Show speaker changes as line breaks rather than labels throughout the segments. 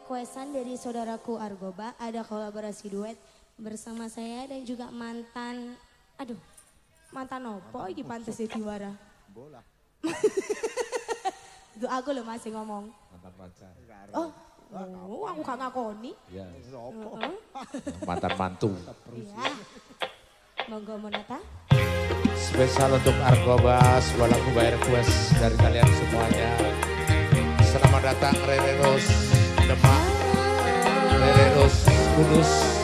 requestan dari saudaraku Argoba ada kolaborasi duet bersama saya dan juga mantan aduh mantan opo iki pantes diwara.
Bola.
Itu aku loh masih ngomong.
Mantan pacar.
Oh, oh aku gak ngakoni.
Ya,
Heeh.
mantan mantu.
Iya. Monggo Monata.
Spesial untuk Argobas, sebuah lagu by request dari kalian semuanya. Selamat datang Rere Ros Demak, Rere Ros Kudus,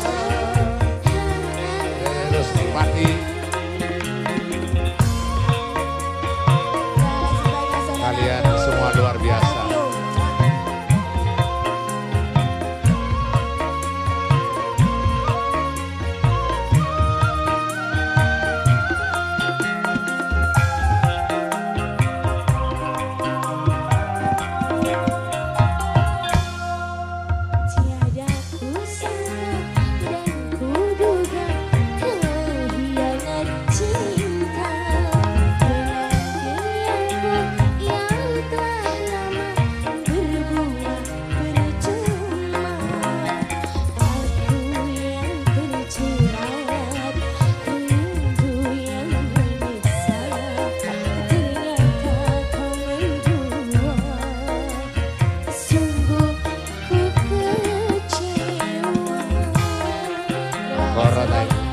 короной.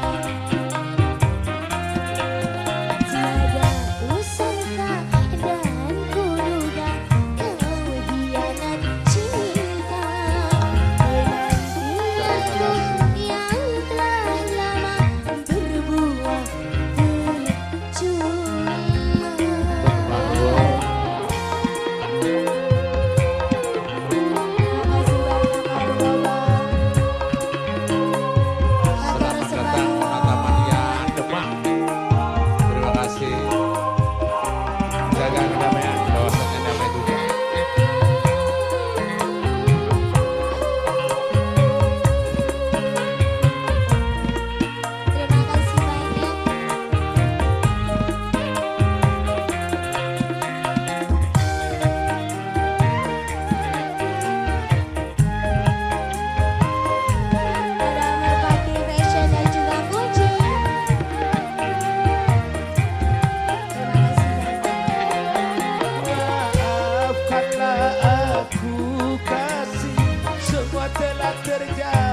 telah aku kasih Semua
telah terjadi.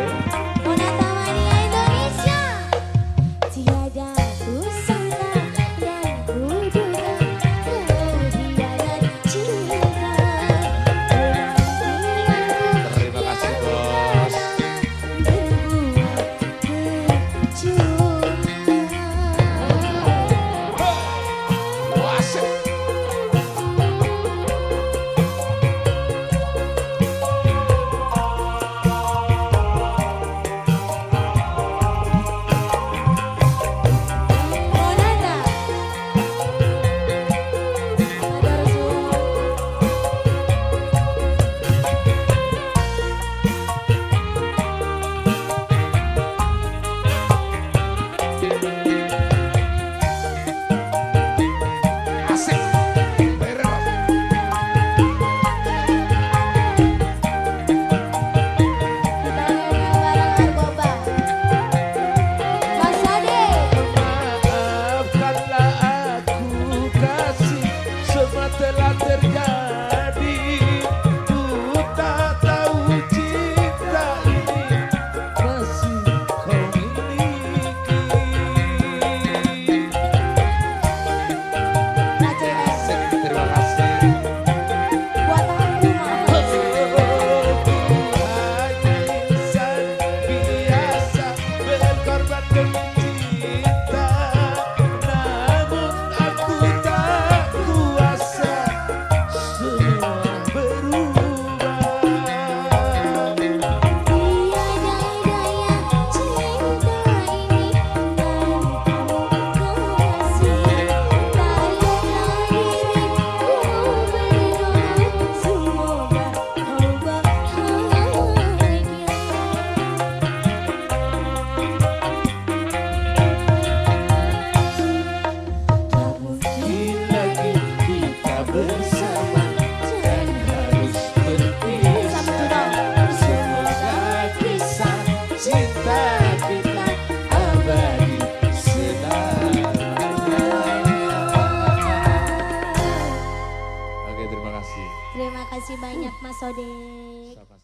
banyak Mas.
Sama-sama.